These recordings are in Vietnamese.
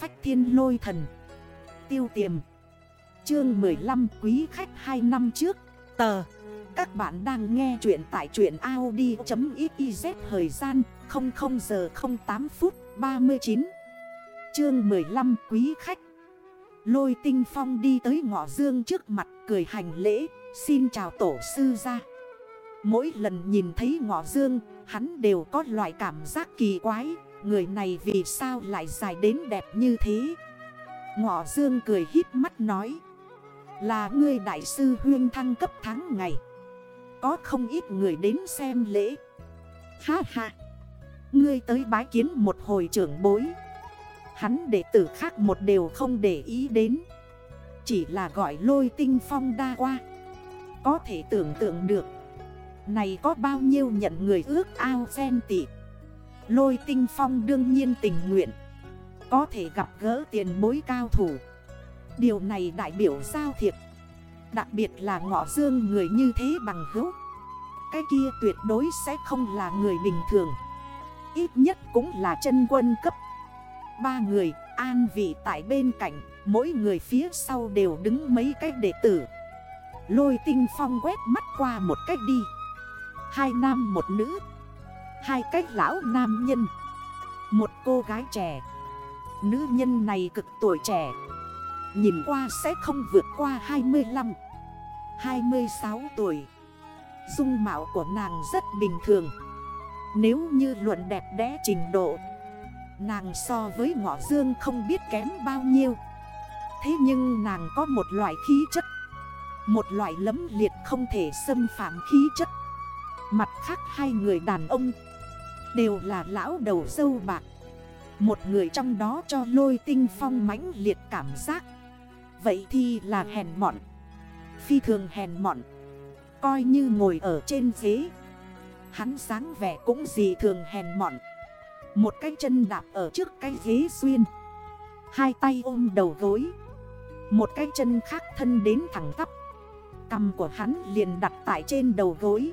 phách thiên lôi thần. Tiêu tiềm. Chương 15 quý khách 2 năm trước. Tờ. Các bạn đang nghe chuyện tại chuyện Audi.xyz Thời gian 00 giờ 08 phút 39 Chương 15 quý khách. Lôi tinh phong đi tới ngõ dương trước mặt, cười hành lễ, Xin chào tổ sư ra Mỗi lần nhìn thấy ngọ dương, Hắn đều có loại cảm giác kỳ quái. Người này vì sao lại dài đến đẹp như thế? Ngọ dương cười hít mắt nói, Là ngươi đại sư huyên thăng cấp tháng ngày. Có không ít người đến xem lễ. Ha ha! Ngươi tới bái kiến một hồi trưởng bối. Hắn đệ tử khác một đều không để ý đến. Chỉ là gọi lôi tinh phong đa qua. Có thể tưởng tượng được, Này có bao nhiêu nhận người ước ao ghen tị. Lôi tinh phong đương nhiên tình nguyện. Có thể gặp gỡ tiền bối cao thủ. Điều này đại biểu giao thiệp. Đặc biệt là ngọ dương người như thế bằng hữu. Cái kia tuyệt đối sẽ không là người bình thường. Ít nhất cũng là chân quân cấp. Ba người an vị tại bên cạnh, Mỗi người phía sau đều đứng mấy cái đệ tử. Lôi tinh phong quét mắt qua một cách đi. Hai nam một nữ. Hai cách lão nam nhân. Một cô gái trẻ. Nữ nhân này cực tuổi trẻ. Nhìn qua sẽ không vượt qua 25 26 tuổi. Dung mạo của nàng rất bình thường. Nếu như luận đẹp đẽ trình độ, Nàng so với ngọ dương không biết kém bao nhiêu. Thế nhưng nàng có một loại khí chất, Một loại lấm liệt không thể xâm phạm khí chất. Mặt khác hai người đàn ông Đều là lão đầu dâu bạc. Một người trong đó cho lôi tinh phong mãnh liệt cảm giác. Vậy thì là hèn mọn. Phi thường hèn mọn. Coi như ngồi ở trên ghế. Hắn sáng vẻ cũng gì thường hèn mọn. Một cái chân đạp ở trước cái ghế xuyên Hai tay ôm đầu gối. Một cái chân khác thân đến thẳng tắp. Cầm của hắn liền đặt tại trên đầu gối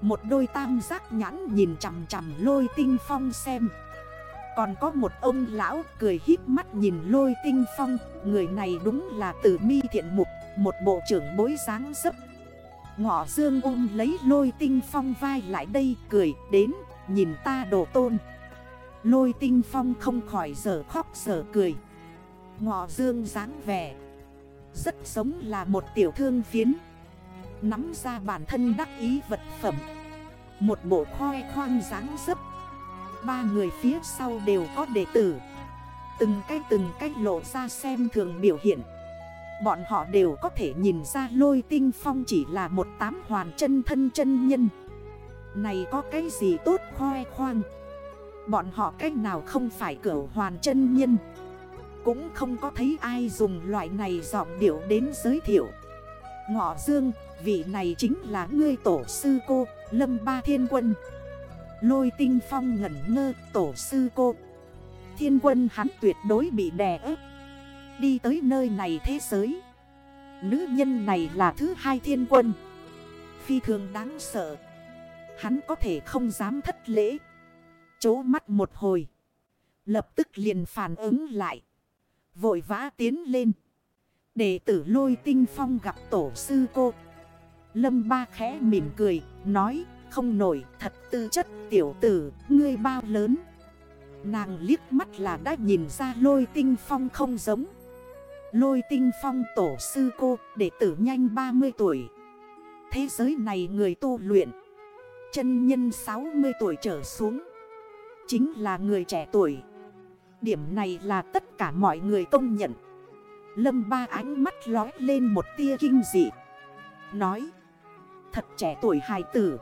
một đôi tam giác nhãn nhìn chằm chằm lôi tinh phong xem. Còn có một ông lão cười híp mắt nhìn lôi tinh phong. Người này đúng là tử mi thiện mục, Một bộ trưởng bối sáng dấp. Ngọ dương ôm lấy lôi tinh phong vai lại đây cười đến, nhìn ta đổ tôn. Lôi tinh phong không khỏi giờ khóc giờ cười. Ngọ dương dáng vẻ Rất giống là một tiểu thương phiến. Nắm ra bản thân đắc ý vật phẩm. Một bộ khoe khoang dáng dấp. Ba người phía sau đều có đệ tử. Từng cái từng cái lộ ra xem thường biểu hiện. Bọn họ đều có thể nhìn ra lôi tinh phong chỉ là một tám hoàn chân thân chân nhân. Này có cái gì tốt khoe khoang? Bọn họ cách nào không phải cửa hoàn chân nhân? Cũng không có thấy ai dùng loại này giọng điệu đến giới thiệu. Ngọ Dương Vị này chính là ngươi tổ sư cô, Lâm Ba Thiên Quân. Lôi tinh phong ngẩn ngơ, tổ sư cô. Thiên quân hắn tuyệt đối bị đè ép. Đi tới nơi này thế giới. Nữ nhân này là thứ hai thiên quân. Phi thường đáng sợ. Hắn có thể không dám thất lễ. Chố mắt một hồi. Lập tức liền phản ứng lại. Vội vã tiến lên. Đệ tử lôi tinh phong gặp tổ sư cô. Lâm ba khẽ mỉm cười, nói không nổi thật tư chất tiểu tử, ngươi bao lớn. Nàng liếc mắt là đã nhìn ra lôi tinh phong không giống. Lôi tinh phong tổ sư cô, đệ tử nhanh 30 tuổi. Thế giới này người tu luyện, chân nhân 60 tuổi trở xuống. Chính là người trẻ tuổi. Điểm này là tất cả mọi người công nhận. Lâm ba ánh mắt lói lên một tia kinh dị. Nói. Thật trẻ tuổi hài tử.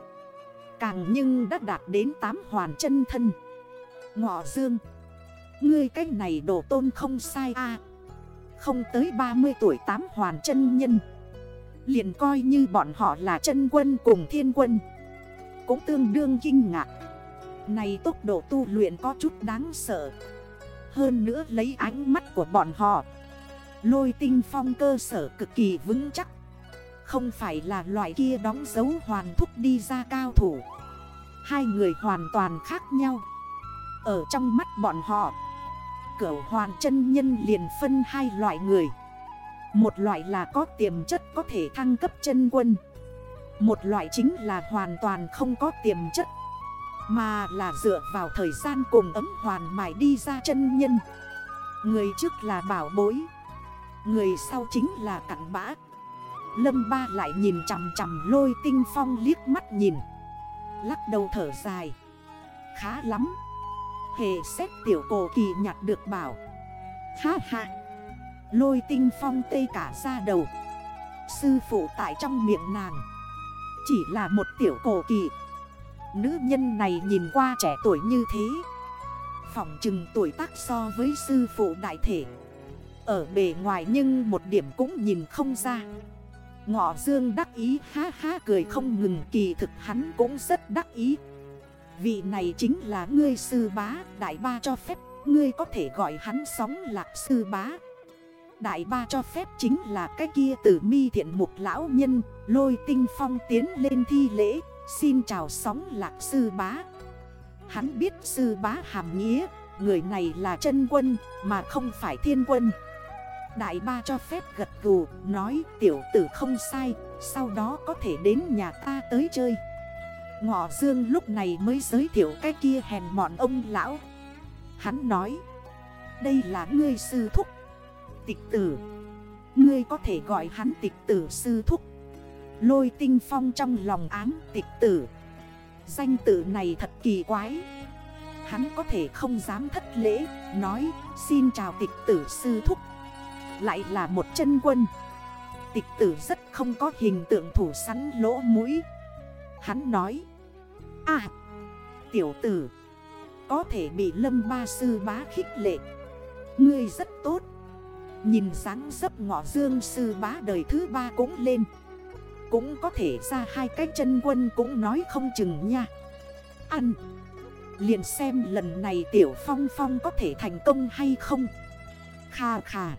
Càng nhưng đã đạt đến tám hoàn chân thân. Ngọ dương, Ngươi cách này đổ tôn không sai a. Không tới 30 tuổi tám hoàn chân nhân. Liền coi như bọn họ là chân quân cùng thiên quân. Cũng tương đương kinh ngạc. Này tốc độ tu luyện có chút đáng sợ. Hơn nữa lấy ánh mắt của bọn họ. Lôi tinh phong cơ sở cực kỳ vững chắc không phải là loại kia đóng dấu hoàn thúc đi ra cao thủ. Hai người hoàn toàn khác nhau. Ở trong mắt bọn họ Cửu hoàn chân nhân liền phân hai loại người. Một loại là có tiềm chất có thể thăng cấp chân quân. Một loại chính là hoàn toàn không có tiềm chất, Mà là dựa vào thời gian cùng ấm hoàn mải đi ra chân nhân. Người trước là bảo bối, Người sau chính là cặn bã. Lâm ba lại nhìn chằm chằm lôi tinh phong liếc mắt nhìn. Lắc đầu thở dài. Khá lắm. Hề xét tiểu cổ kỳ nhặt được bảo. Ha ha. Lôi tinh phong tê cả ra đầu. Sư phụ tại trong miệng nàng. Chỉ là một tiểu cổ kỳ. Nữ nhân này nhìn qua trẻ tuổi như thế. Phỏng chừng tuổi tác so với sư phụ đại thể. Ở bề ngoài nhưng một điểm cũng nhìn không ra. Ngọ dương đắc ý, ha ha, cười không ngừng, kỳ thực hắn cũng rất đắc ý. Vị này chính là ngươi sư bá, Đại ba cho phép, Ngươi có thể gọi hắn sóng lạc sư bá. Đại ba cho phép chính là cái kia tử mi thiện mục lão nhân, Lôi tinh phong tiến lên thi lễ, Xin chào sóng lạc sư bá. Hắn biết sư bá hàm nghĩa, Người này là chân quân, mà không phải thiên quân. Đại ba cho phép gật gù Nói, tiểu tử không sai, Sau đó có thể đến nhà ta tới chơi. Ngọ Dương lúc này mới giới thiệu cái kia hèn mọn ông lão. Hắn nói, Đây là ngươi sư thúc, Tịch tử. Ngươi có thể gọi hắn tịch tử sư thúc. Lôi tinh phong trong lòng ám tịch tử. Danh tử này thật kỳ quái. Hắn có thể không dám thất lễ, Nói, xin chào tịch tử sư thúc. Lại là một chân quân. Tịch tử rất không có hình tượng thủ sắn lỗ mũi. Hắn nói À Tiểu tử, Có thể bị lâm ba sư bá khích lệ. Ngươi rất tốt. Nhìn sáng dấp ngọ dương sư bá đời thứ ba cũng lên. Cũng có thể ra hai cái chân quân cũng nói không chừng nha. Ăn. Liền xem lần này Tiểu Phong Phong có thể thành công hay không. Khà khà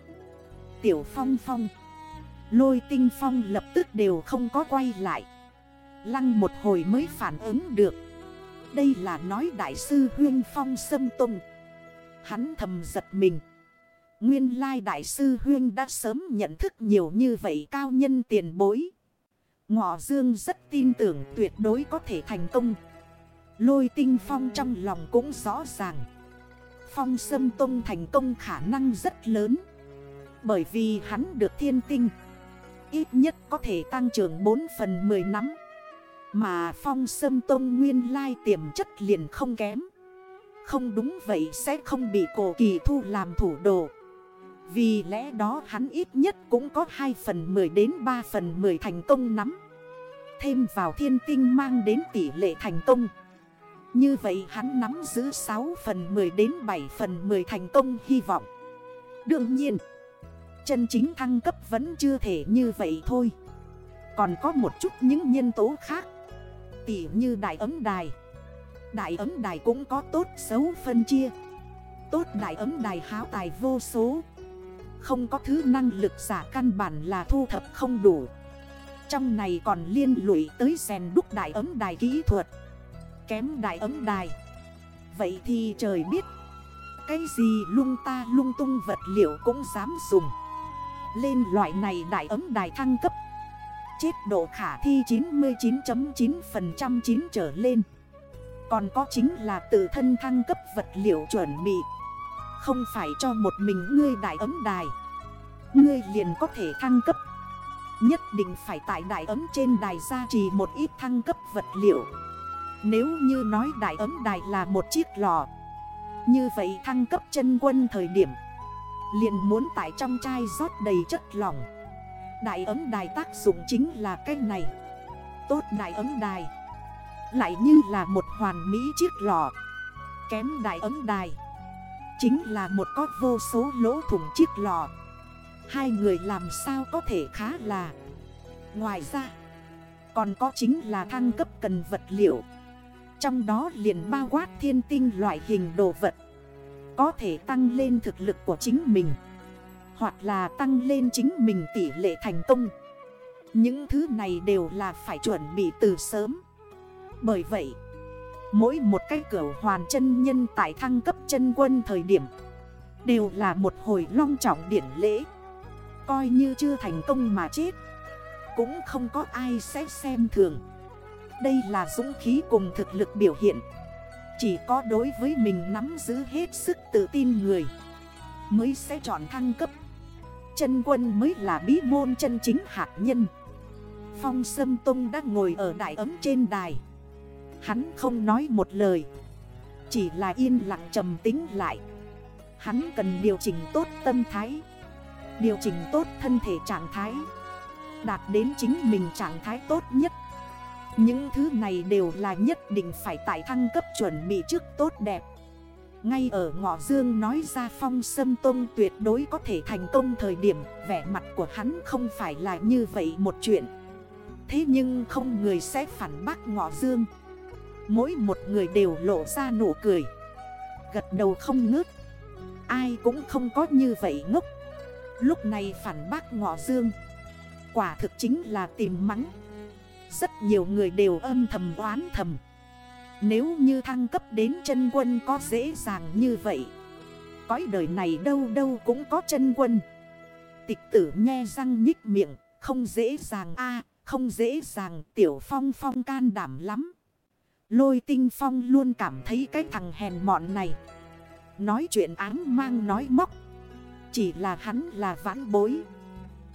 Tiểu Phong Phong. Lôi tinh phong lập tức đều không có quay lại. Lăng một hồi mới phản ứng được. Đây là nói đại sư Huyên Phong Sâm Tùng. Hắn thầm giật mình. Nguyên lai đại sư Huyên đã sớm nhận thức nhiều như vậy cao nhân tiền bối. Ngọ Dương rất tin tưởng tuyệt đối có thể thành công. Lôi tinh phong trong lòng cũng rõ ràng. Phong Sâm Tông thành công khả năng rất lớn. Bởi vì hắn được thiên tinh. Ít nhất có thể tăng trưởng 4 phần 10 nắm mà phong sâm tông nguyên lai tiềm chất liền không kém. Không đúng vậy sẽ không bị cổ kỳ thu làm thủ đồ. Vì lẽ đó hắn ít nhất cũng có 2 phần 10 đến 3 phần 10 thành công nắm. Thêm vào thiên tinh mang đến tỷ lệ thành công. Như vậy hắn nắm giữ 6 phần 10 đến 7 phần 10 thành công hy vọng. Đương nhiên Chân chính thăng cấp vẫn chưa thể như vậy thôi. Còn có một chút những nhân tố khác. Tỉ như đại ấm đài. Đại ấm đài cũng có tốt xấu phân chia. Tốt đại ấm đài háo tài vô số. Không có thứ năng lực giả căn bản là thu thập không đủ. Trong này còn liên lụy tới rèn đúc đại ấm đài kỹ thuật. Kém đại ấm đài. Vậy thì trời biết, Cái gì lung ta lung tung vật liệu cũng dám dùng. Lên loại này đại ấm đài thăng cấp. Chết độ khả thi 99.9% chín trở lên. Còn có chính là tự thân thăng cấp vật liệu chuẩn bị. Không phải cho một mình ngươi đại ấm đài. Ngươi liền có thể thăng cấp. Nhất định phải tại đại ấm trên đài gia trì một ít thăng cấp vật liệu. Nếu như nói đại ấm đài là một chiếc lò, Như vậy thăng cấp chân quân thời điểm Liền muốn tại trong chai rót đầy chất lỏng. Đại ấm đài tác dụng chính là cái này. Tốt đại ấm đài. Lại như là một hoàn mỹ chiếc lò Kém đại ấm đài. Chính là một có vô số lỗ thủng chiếc lò Hai người làm sao có thể khá là. Ngoài ra, Còn có chính là thăng cấp cần vật liệu. Trong đó liền bao quát thiên tinh loại hình đồ vật. Có thể tăng lên thực lực của chính mình, hoặc là tăng lên chính mình tỷ lệ thành công. Những thứ này đều là phải chuẩn bị từ sớm. Bởi vậy, Mỗi một cái cửa hoàn chân nhân tại thăng cấp chân quân thời điểm Đều là một hồi long trọng điển lễ. Coi như chưa thành công mà chết, Cũng không có ai sẽ xem thường. Đây là dũng khí cùng thực lực biểu hiện. Chỉ có đối với mình nắm giữ hết sức tự tin người, Mới sẽ chọn thăng cấp. Chân quân mới là bí môn chân chính hạt nhân. Phong Sâm Tông đang ngồi ở đại ấm trên đài. Hắn không nói một lời, Chỉ là yên lặng trầm tính lại. Hắn cần điều chỉnh tốt tâm thái, Điều chỉnh tốt thân thể trạng thái, Đạt đến chính mình trạng thái tốt nhất. Những thứ này đều là nhất định phải tại thăng cấp chuẩn bị trước tốt đẹp. Ngay ở ngọ dương nói ra phong sâm tôn tuyệt đối có thể thành công thời điểm, Vẻ mặt của hắn không phải là như vậy một chuyện. Thế nhưng không người sẽ phản bác ngọ dương. Mỗi một người đều lộ ra nụ cười. Gật đầu không ngớt. Ai cũng không có như vậy ngốc. Lúc này phản bác ngọ dương. Quả thực chính là tìm mắng. Rất nhiều người đều âm thầm oán thầm. Nếu như thăng cấp đến chân quân có dễ dàng như vậy, Cõi đời này đâu đâu cũng có chân quân. Tịch tử nghe răng nhích miệng, Không dễ dàng a, không dễ dàng, tiểu phong phong can đảm lắm. Lôi tinh phong luôn cảm thấy cái thằng hèn mọn này. Nói chuyện án mang nói móc. Chỉ là hắn là vãn bối.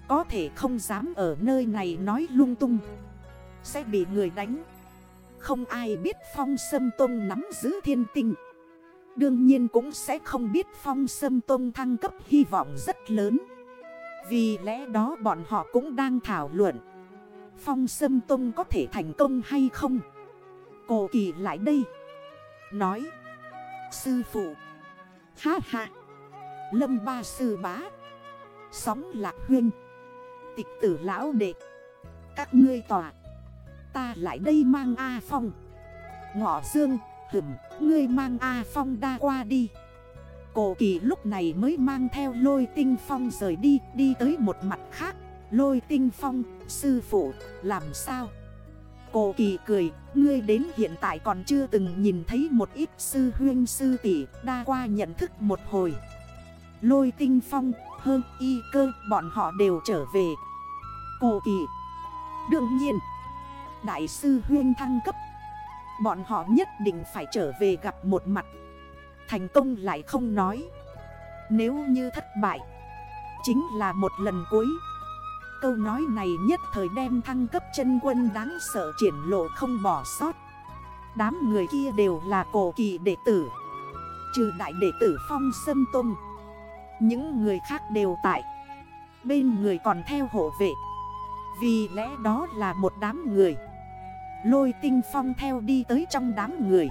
Có thể không dám ở nơi này nói lung tung. Sẽ bị người đánh. Không ai biết phong sâm tông nắm giữ thiên tinh Đương nhiên cũng sẽ không biết phong sâm tông thăng cấp hy vọng rất lớn. Vì lẽ đó bọn họ cũng đang thảo luận. Phong sâm tông có thể thành công hay không? Cổ kỳ lại đây. Nói. Sư phụ. Ha ha. Lâm ba sư bá. Sóng lạc huyên. Tịch tử lão đệ. Các ngươi tỏa Ta lại đây mang A Phong Ngọ dương hửm Ngươi mang A Phong đa qua đi Cổ kỳ lúc này mới mang theo lôi tinh phong rời đi Đi tới một mặt khác Lôi tinh phong Sư phụ làm sao Cổ kỳ cười, ngươi đến hiện tại còn chưa từng nhìn thấy một ít sư huyên sư tỷ đa qua nhận thức một hồi. Lôi tinh phong, hơn y cơ, bọn họ đều trở về. Cổ kỳ, đương nhiên, đại sư huyên thăng cấp. Bọn họ nhất định phải trở về gặp một mặt. Thành công lại không nói. Nếu như thất bại, chính là một lần cuối. Câu nói này nhất thời đem thăng cấp chân quân đáng sợ triển lộ không bỏ sót Đám người kia đều là cổ kỳ đệ tử Trừ đại đệ tử Phong Sâm Tông Những người khác đều tại Bên người còn theo hộ vệ Vì lẽ đó là một đám người Lôi tinh phong theo đi tới trong đám người.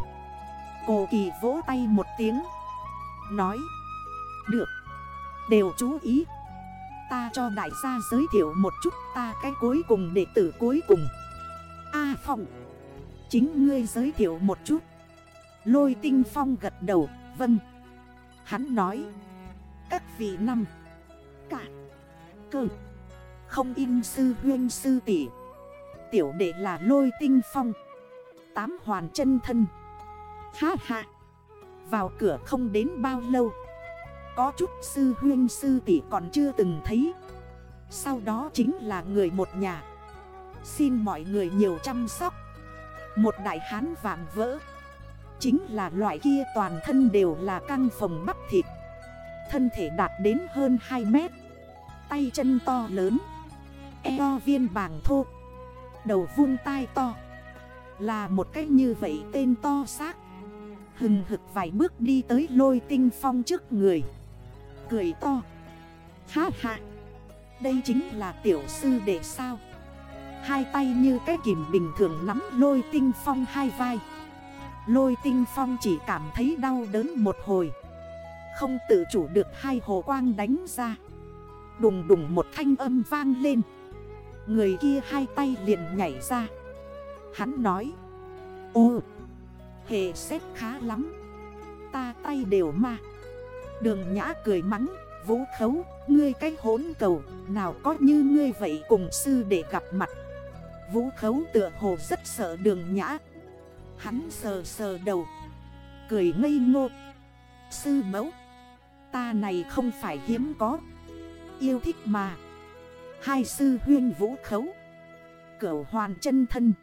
Cổ kỳ vỗ tay một tiếng. Nói Được Đều chú ý. Ta cho đại gia giới thiệu một chút ta cái cuối cùng đệ tử cuối cùng. A à, Phong Chính ngươi giới thiệu một chút. Lôi tinh phong gật đầu Vâng. Hắn nói Các vị năm Cả Cơ Không in sư huyên sư tỷ Tiểu đệ là lôi tinh phong. Tám hoàn chân thân. Ha ha. Vào cửa không đến bao lâu. Có chút sư huyên sư tỷ còn chưa từng thấy. Sau đó chính là người một nhà. Xin mọi người nhiều chăm sóc. Một đại hán vạm vỡ. Chính là loại kia toàn thân đều là căng phồng bắp thịt. Thân thể đạt đến hơn 2 mét. Tay chân to lớn. Eo viên bàng thô. Đầu vung tai to. Là một cách như vậy tên to xác. Hừng hực vài bước đi tới lôi tinh phong trước người. Cười to. Ha ha. Đây chính là tiểu sư đệ sao? Hai tay như cái kìm bình thường nắm lôi tinh phong hai vai. Lôi tinh phong chỉ cảm thấy đau đớn một hồi. Không tự chủ được hai hồ quang đánh ra. Đùng đùng một thanh âm vang lên. Người kia hai tay liền nhảy ra. Hắn nói, Ô Hệ xét khá lắm. Ta tay đều ma. Đường nhã cười mắng, Vũ khấu, Ngươi cái hốn cầu, Nào có như ngươi vậy cùng sư để gặp mặt. Vũ khấu tựa hồ rất sợ đường nhã. Hắn sờ sờ đầu, Cười ngây ngô. Sư mẫu, Ta này không phải hiếm có. Yêu thích mà. Hai sư huyên vũ khấu. Cửu hoàn chân thân.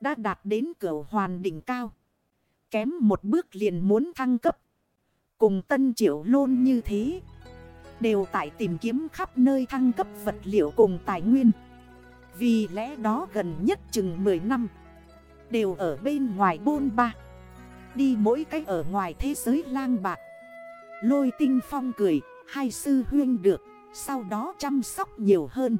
Đã đạt đến cửu hoàn đỉnh cao. Kém một bước liền muốn thăng cấp. Cùng tân triệu lôn như thế. Đều tại tìm kiếm khắp nơi thăng cấp vật liệu cùng tài nguyên. Vì lẽ đó gần nhất chừng 10 năm. Đều ở bên ngoài bôn ba. Đi mỗi cách ở ngoài thế giới lang bạc. Lôi tinh phong cười, Hai sư huyên được. Sau đó chăm sóc nhiều hơn.